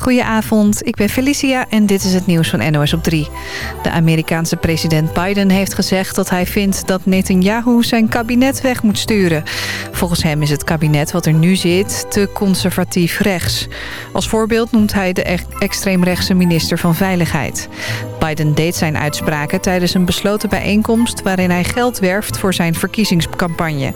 Goedenavond, ik ben Felicia en dit is het nieuws van NOS op 3. De Amerikaanse president Biden heeft gezegd dat hij vindt dat Netanyahu zijn kabinet weg moet sturen. Volgens hem is het kabinet wat er nu zit te conservatief rechts. Als voorbeeld noemt hij de extreemrechtse minister van Veiligheid. Biden deed zijn uitspraken tijdens een besloten bijeenkomst... waarin hij geld werft voor zijn verkiezingscampagne.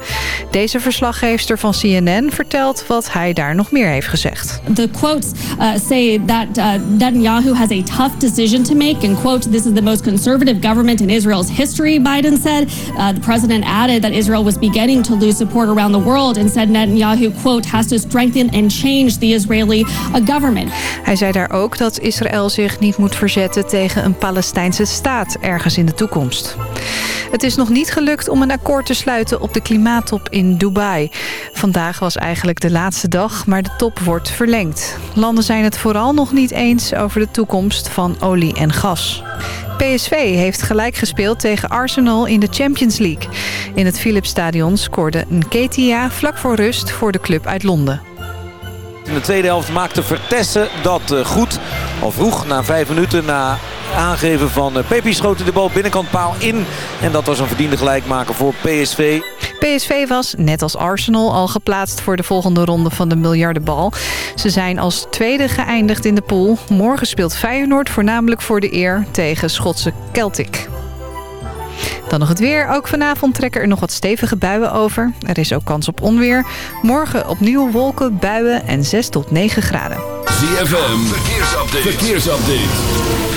Deze verslaggeefster van CNN vertelt wat hij daar nog meer heeft gezegd. The quotes uh, say that uh, Netanyahu has a tough decision to make. And quote, this is the most conservative government in Israel's history, Biden said. Uh, the president added that Israel was beginning to lose support around the world... and said Netanyahu, quote, has to strengthen and change the Israeli uh, government. Hij zei daar ook dat Israël zich niet moet verzetten tegen een Palestijnse staat ergens in de toekomst. Het is nog niet gelukt om een akkoord te sluiten op de klimaattop in Dubai. Vandaag was eigenlijk de laatste dag, maar de top wordt verlengd. Landen zijn het vooral nog niet eens over de toekomst van olie en gas. PSV heeft gelijk gespeeld tegen Arsenal in de Champions League. In het Philipsstadion scoorde Nketia vlak voor rust voor de club uit Londen. In de tweede helft maakte Vertessen dat eh, goed. Al vroeg, na vijf minuten, na aangeven van eh, Pepi schoot de bal binnenkant paal in. En dat was een verdiende gelijkmaker voor PSV. PSV was, net als Arsenal, al geplaatst voor de volgende ronde van de miljardenbal. Ze zijn als tweede geëindigd in de pool. Morgen speelt Feyenoord voornamelijk voor de eer tegen Schotse Celtic. Dan nog het weer. Ook vanavond trekken er nog wat stevige buien over. Er is ook kans op onweer. Morgen opnieuw wolken, buien en 6 tot 9 graden. ZFM, verkeersupdate. verkeersupdate.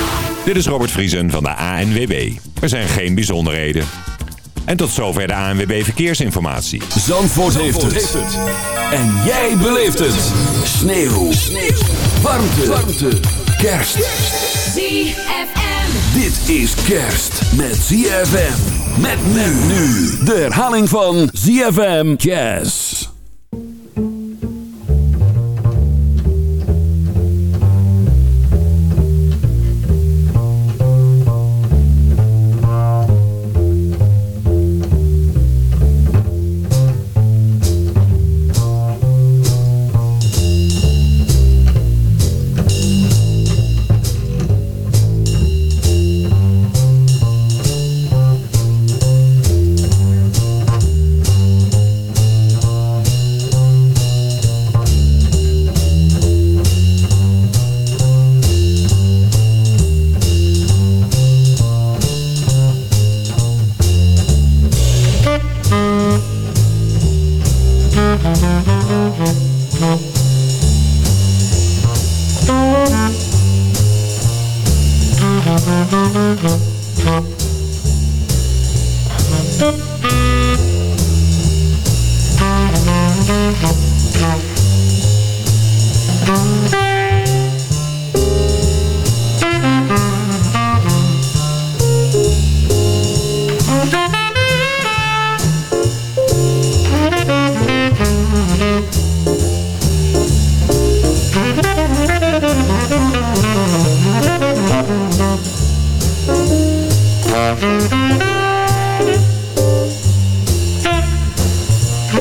Dit is Robert Vriesen van de ANWB. Er zijn geen bijzonderheden. En tot zover de ANWB Verkeersinformatie. Zandvoort, heeft, het. En jij beleeft het. Sneeuw. Sneeuw. Warmte. Warmte. Kerst. ZFM. Dit is kerst met ZFM. Met men nu. De herhaling van ZFM Jazz.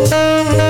Música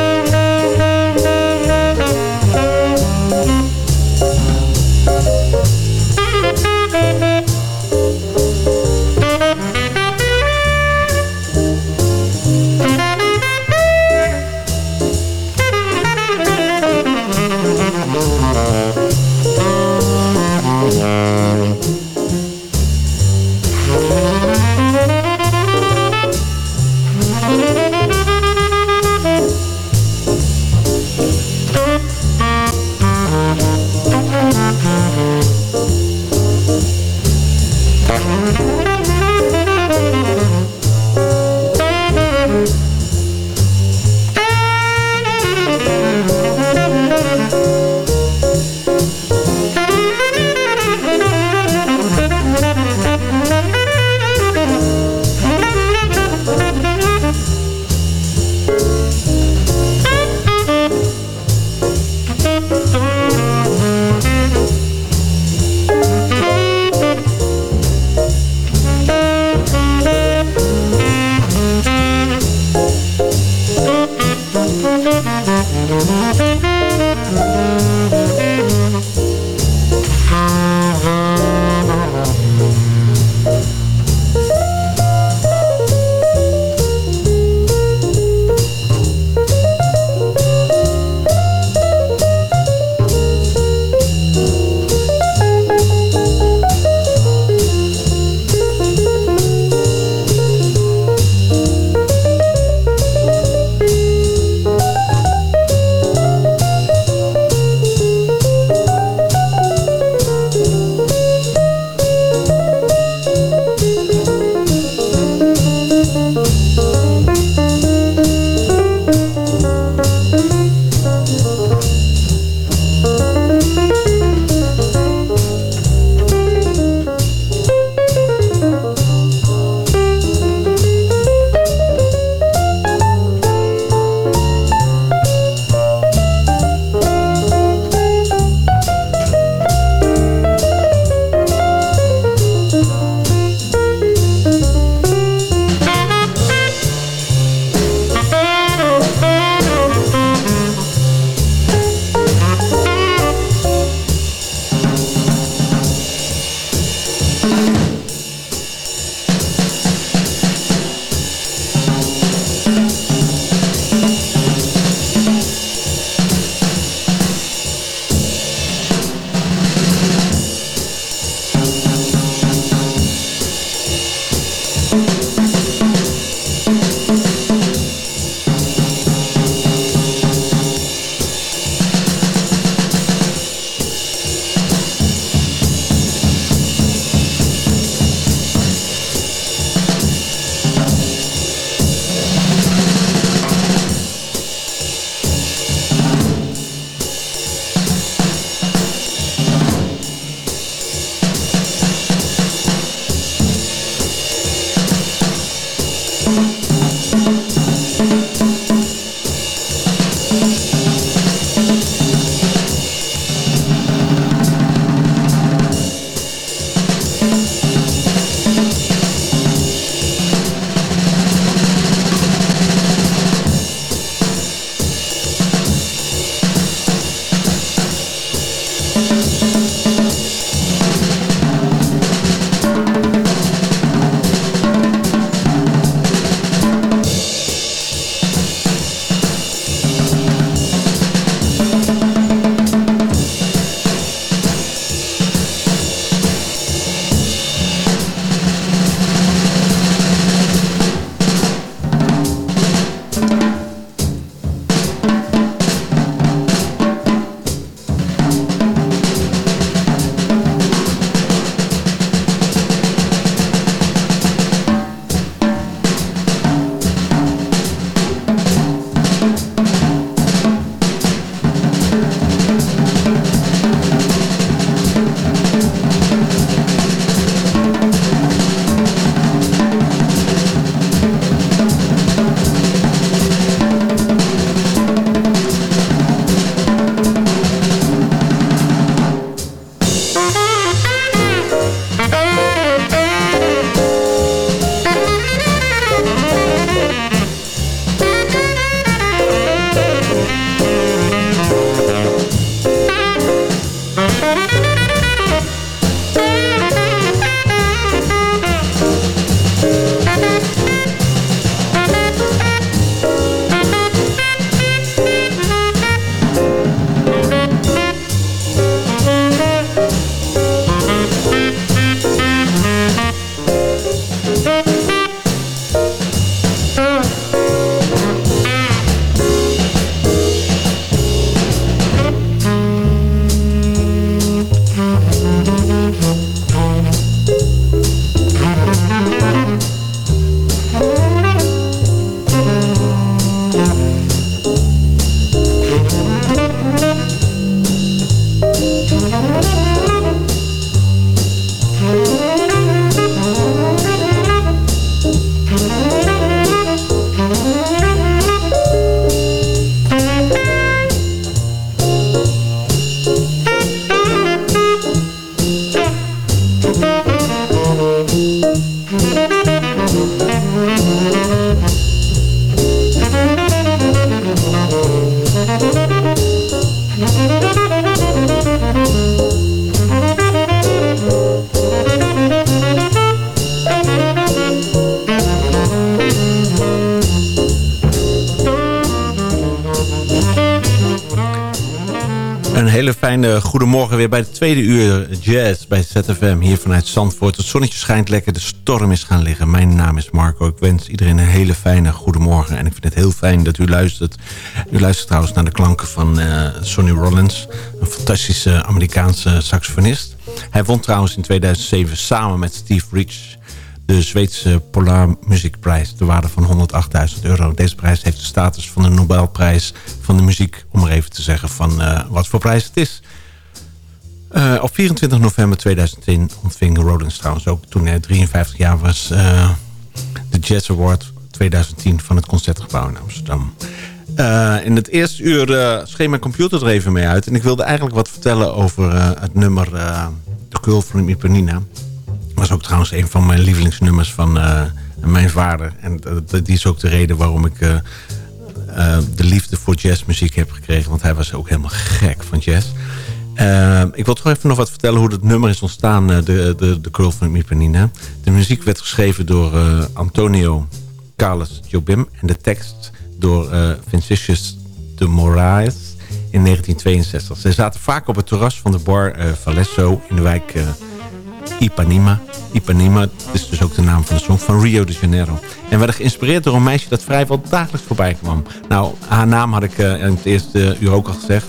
goedemorgen weer bij de tweede uur jazz bij ZFM hier vanuit Zandvoort. Het zonnetje schijnt lekker, de storm is gaan liggen. Mijn naam is Marco. Ik wens iedereen een hele fijne goedemorgen. En ik vind het heel fijn dat u luistert. U luistert trouwens naar de klanken van uh, Sonny Rollins. Een fantastische Amerikaanse saxofonist. Hij won trouwens in 2007 samen met Steve Rich de Zweedse Polar Muziekprijs. De waarde van 108.000 euro. Deze prijs heeft de status van de Nobelprijs van de muziek. Om maar even te zeggen van uh, wat voor prijs het is. Uh, op 24 november 2010 ontving Rodens trouwens ook toen hij 53 jaar was... Uh, de Jazz Award 2010 van het Concertgebouw in Amsterdam. in het eerste uur schreef mijn computer er even mee uit. En ik wilde eigenlijk wat vertellen over het nummer De Kul van Ipanina was ook trouwens een van mijn lievelingsnummers van mijn vader. En die is ook de reden waarom ik de liefde voor jazzmuziek heb gekregen. Want hij was ook helemaal gek van jazz. Ik wil toch even nog wat vertellen hoe dat nummer is ontstaan. de, de, de Curl van Ipanina. De muziek werd geschreven door Antonio Carlos Jobim. En de tekst door Vincentius de Moraes in 1962. Zij zaten vaak op het terras van de bar Valesso in de wijk Ipanema. Ipanema is dus ook de naam van de song van Rio de Janeiro. En werden geïnspireerd door een meisje dat vrijwel dagelijks voorbij kwam. Nou, haar naam had ik uh, in het eerste uur ook al gezegd.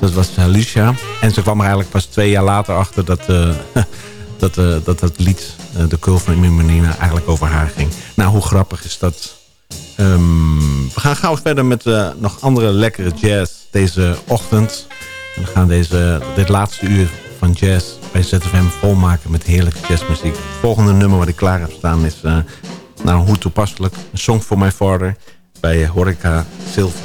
Dat was Lucia. En ze kwam er eigenlijk pas twee jaar later achter dat... Uh, dat, dat dat lied, de Curl van Ipanema, eigenlijk over haar ging. Nou, hoe grappig is dat? Um, we gaan gauw verder met nog andere lekkere jazz deze ochtend. En we gaan deze, dit laatste uur van jazz bij ZFM volmaken met heerlijke jazzmuziek. Het volgende nummer wat ik klaar heb staan is, nou hoe toepasselijk, een song for my father bij Horeca Silver.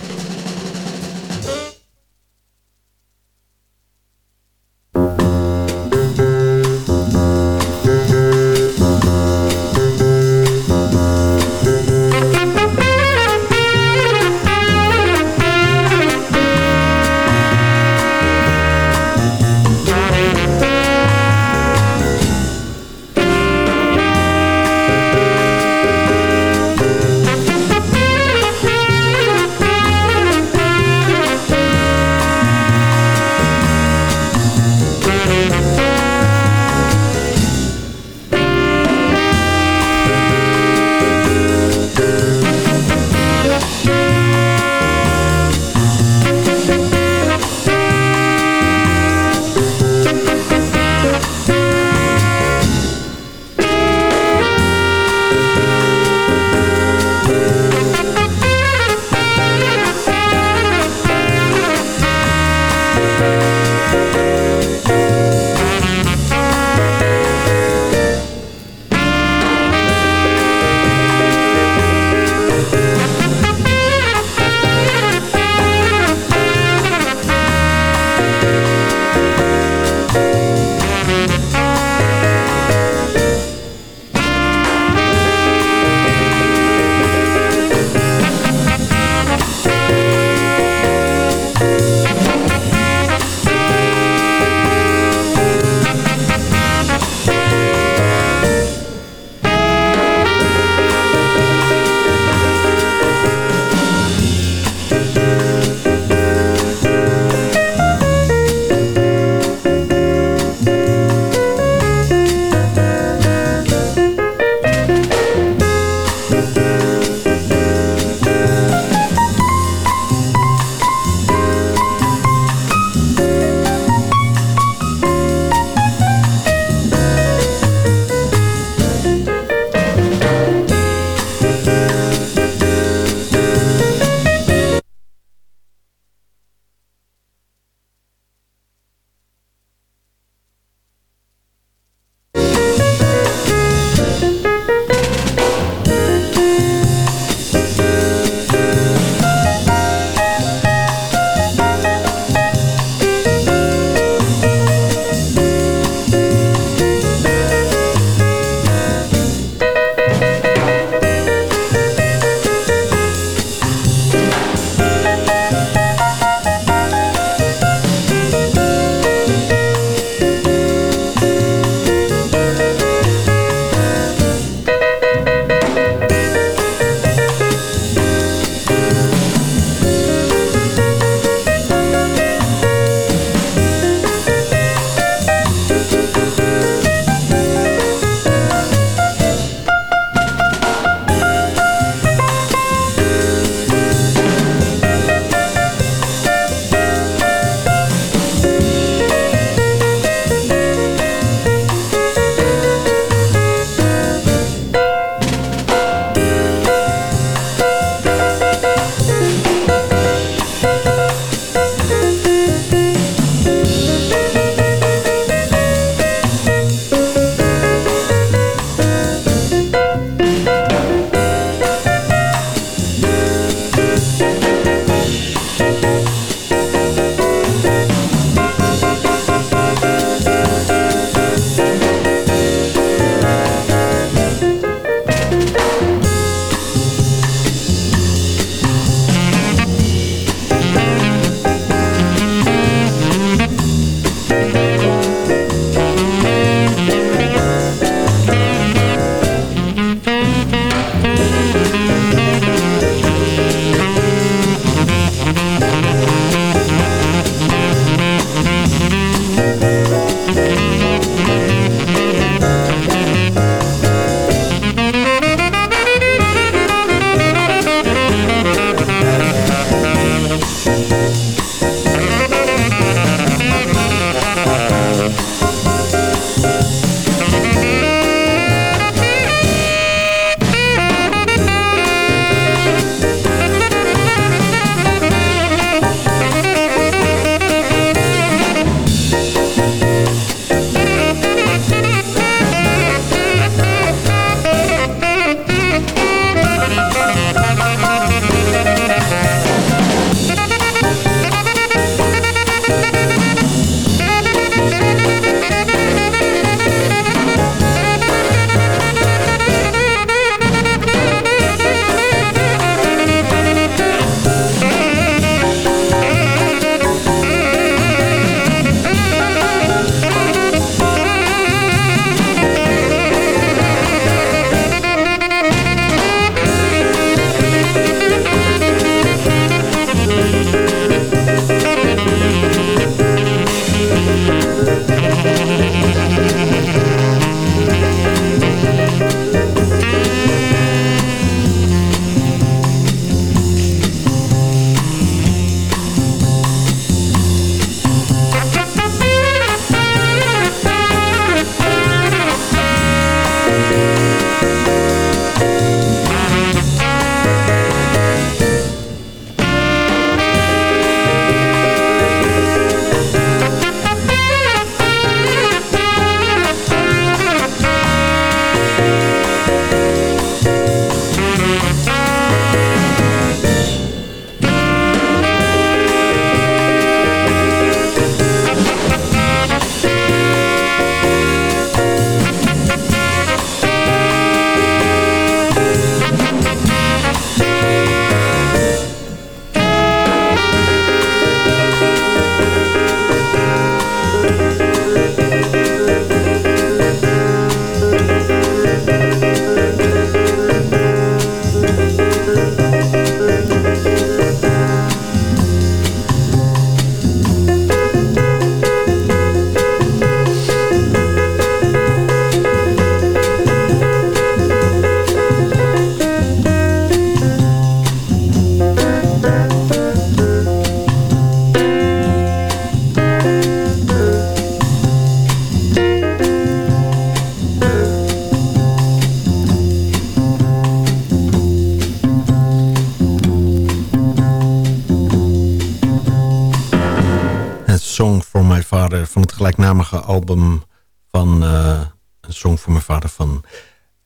Album van uh, een Song for My Father van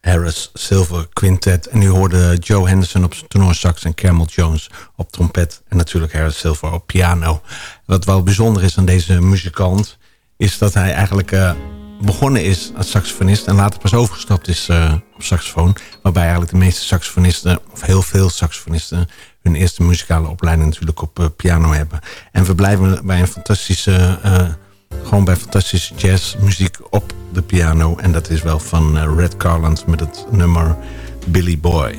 Harris Silver Quintet. En u hoorde Joe Henderson op sax en Camel Jones op trompet. En natuurlijk Harris Silver op piano. Wat wel bijzonder is aan deze muzikant... is dat hij eigenlijk uh, begonnen is als saxofonist... en later pas overgestapt is uh, op saxofoon. Waarbij eigenlijk de meeste saxofonisten, of heel veel saxofonisten... hun eerste muzikale opleiding natuurlijk op piano hebben. En we blijven bij een fantastische gewoon bij fantastische jazzmuziek op de piano. En dat is wel van uh, Red Garland met het nummer Billy Boy.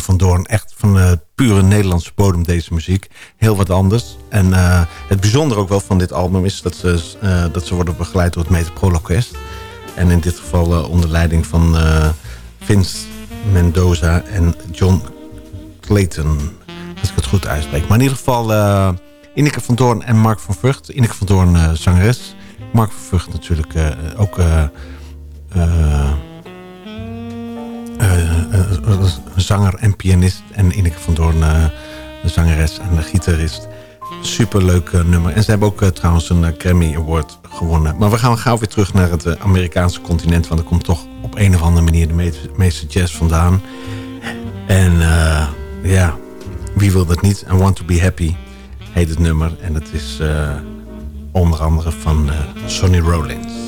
Van Doorn. Echt van uh, pure Nederlandse bodem deze muziek. Heel wat anders. En eh, het bijzondere ook wel van dit album is dat ze, dat ze worden begeleid door het Metropoolorkest. En in dit geval onder leiding van Vince Mendoza en John Clayton. Als ik het goed uitspreek. Maar in ieder geval Ineke van Doorn en Mark van Vught. Ineke van Doorn zangeres. Mark van Vught natuurlijk ook... zanger en pianist. En Ineke van Doorn, de zangeres en de gitarist. Superleuk nummer. En ze hebben ook trouwens een Grammy Award gewonnen. Maar we gaan gauw weer terug naar het Amerikaanse continent. Want er komt toch op een of andere manier de meeste jazz vandaan. En ja, wie wil dat niet? I Want To Be Happy heet het nummer. En het is onder andere van Sonny Rollins.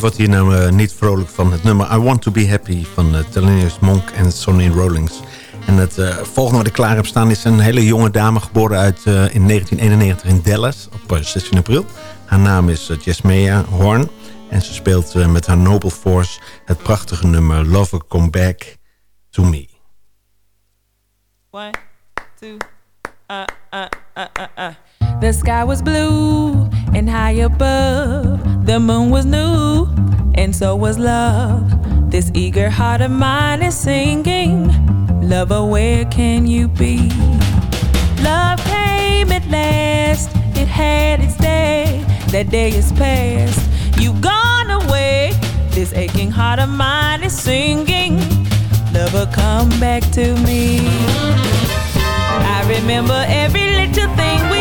Wordt hier nou eh, niet vrolijk van het nummer I Want To Be Happy van uh, Monk en Sonny Rollins. En het eh, volgende wat ik klaar heb staan is een hele jonge dame geboren uit, in 1991 in Dallas op 16 april. Haar naam is Jasmea Horn en ze speelt met haar Noble Force het prachtige nummer Lover Come Back To Me. One, two, uh, uh, uh, uh, uh. The sky was blue and high above. The moon was new and so was love. This eager heart of mine is singing. Lover, where can you be? Love came at last. It had its day. That day is past. You've gone away. This aching heart of mine is singing. Lover, come back to me. I remember every little thing we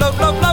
blow, blow, blow.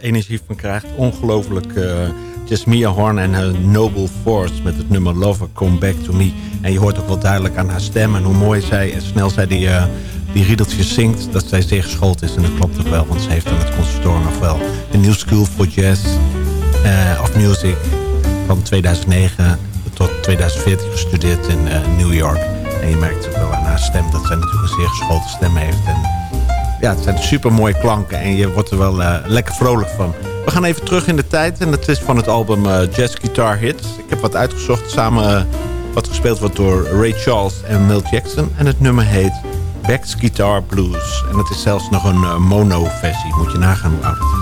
Energie van krijgt. Ongelooflijk uh, Jasmia Horn en haar Noble Force met het nummer Lover Come Back To Me. En je hoort ook wel duidelijk aan haar stem en hoe mooi zij en snel zij die, uh, die riedeltjes zingt. Dat zij zeer geschoold is en dat klopt ook wel, want ze heeft aan het conservatorium nog wel een New School for Jazz of Music van 2009 tot 2014 gestudeerd in New York. En je merkt ook wel aan haar stem dat zij natuurlijk een zeer geschoten stem heeft. En ja, het zijn super mooie klanken en je wordt er wel uh, lekker vrolijk van. We gaan even terug in de tijd en dat is van het album uh, Jazz Guitar Hits. Ik heb wat uitgezocht, samen uh, wat gespeeld wordt door Ray Charles en Milt Jackson. En het nummer heet Beck's Guitar Blues. En het is zelfs nog een mono versie, moet je nagaan hoe oud het.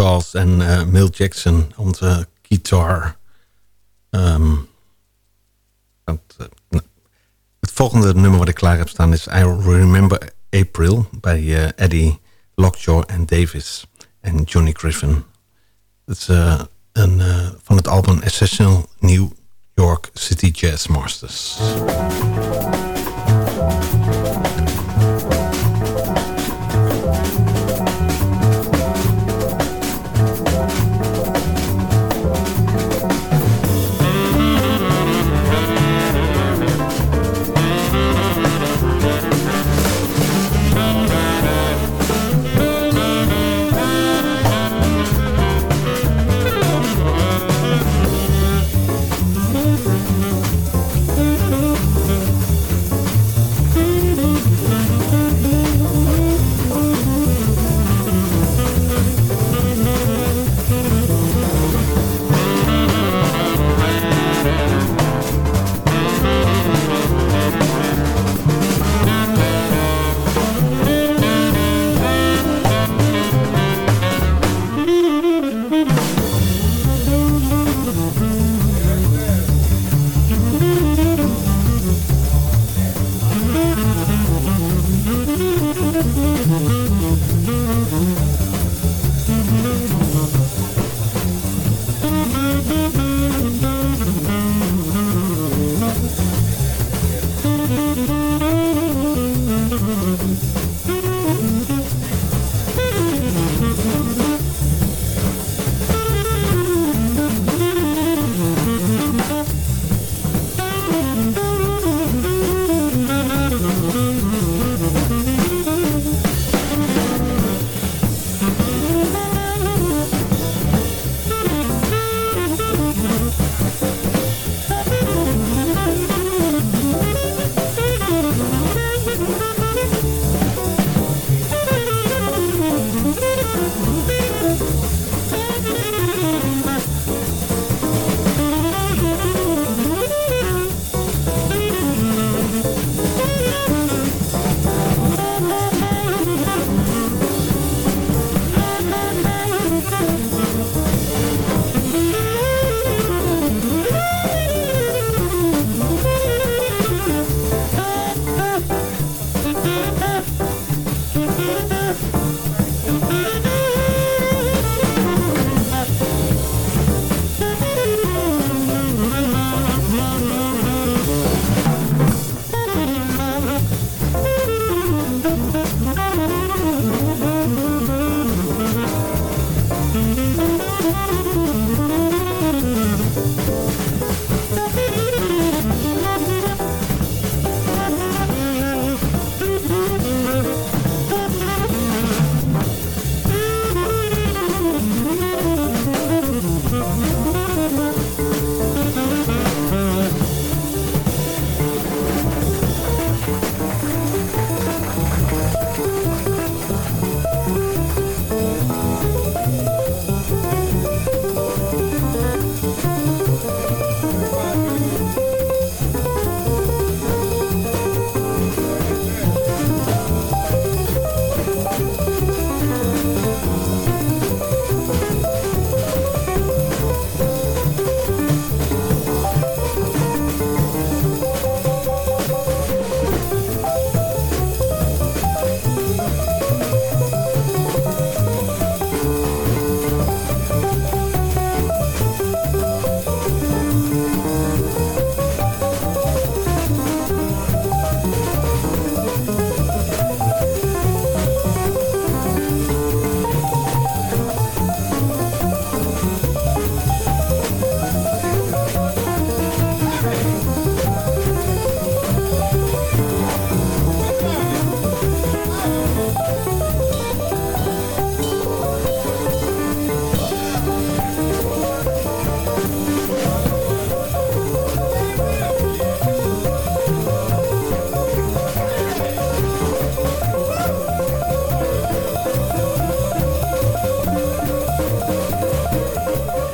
Charles en eh Mill Jackson. Onze guitar. Ehm, het, volgende nummer wat ik klaar heb staan is I Remember April bij eh, Eddie Lockjaw en Davis en Johnny Griffin. Het is eh, een, van het album Essential New York City Jazz Masters.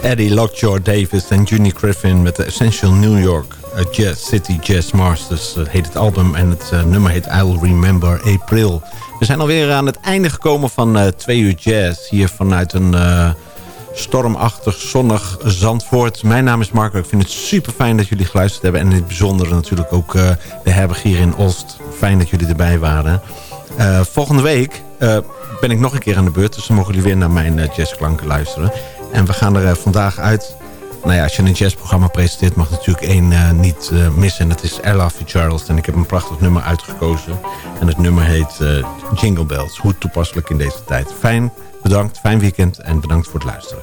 Eddie Lockjaw Davis en Juni Griffin met de Essential New York uh, Jazz City Jazz Masters uh, heet het album. En het uh, nummer heet I'll Remember April. We zijn alweer aan het einde gekomen van twee uur jazz. Hier vanuit een stormachtig, zonnig Zandvoort. Mijn naam is Marco. Ik vind het super fijn dat jullie geluisterd hebben. En in het bijzonder natuurlijk ook de herberg hier in Olst. Fijn dat jullie erbij waren. volgende week ben ik nog een keer aan de beurt. Dus dan mogen jullie weer naar mijn jazzklanken luisteren. En we gaan er vandaag uit... Nou ja, als je een jazzprogramma presenteert... mag natuurlijk één uh, niet uh, missen. En dat is Ella Fitzgerald. En ik heb een prachtig nummer uitgekozen. En het nummer heet Jingle Bells. Hoe toepasselijk in deze tijd. Fijn, bedankt, fijn weekend. En bedankt voor het luisteren.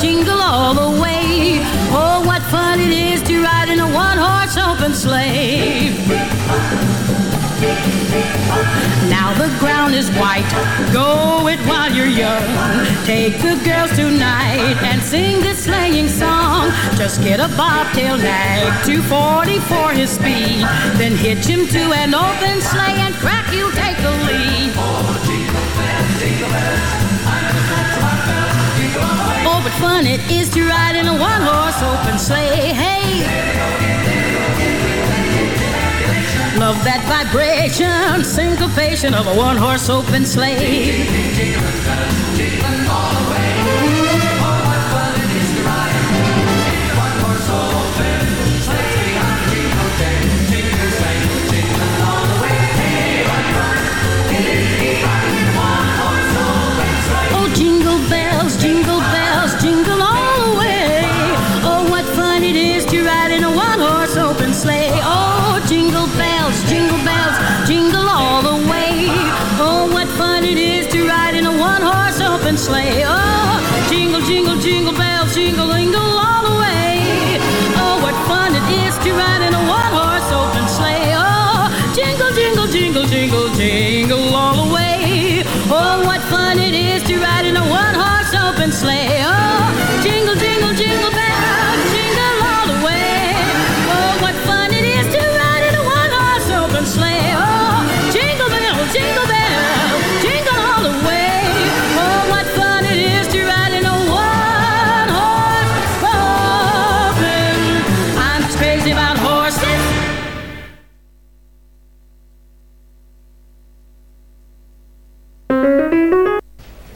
jingle all the way. Oh, what fun it is to ride in a one-horse open sleigh. Now the ground is white, go it while you're young. Take the girls tonight and sing this sleighing song. Just get a bobtail nag, 240 for his speed. Then hitch him to an open sleigh and crack, you'll take the lead. Oh, but fun it is to ride in a one-horse open sleigh. Hey! Love that vibration, syncopation of a one-horse open sleigh.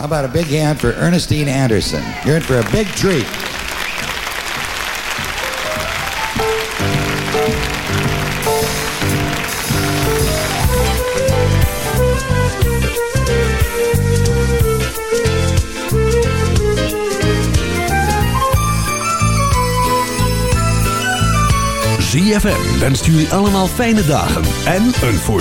How about a big hand for Ernestine Anderson? You're in for a big treat. ZFM wenst jullie allemaal fijne dagen en een voor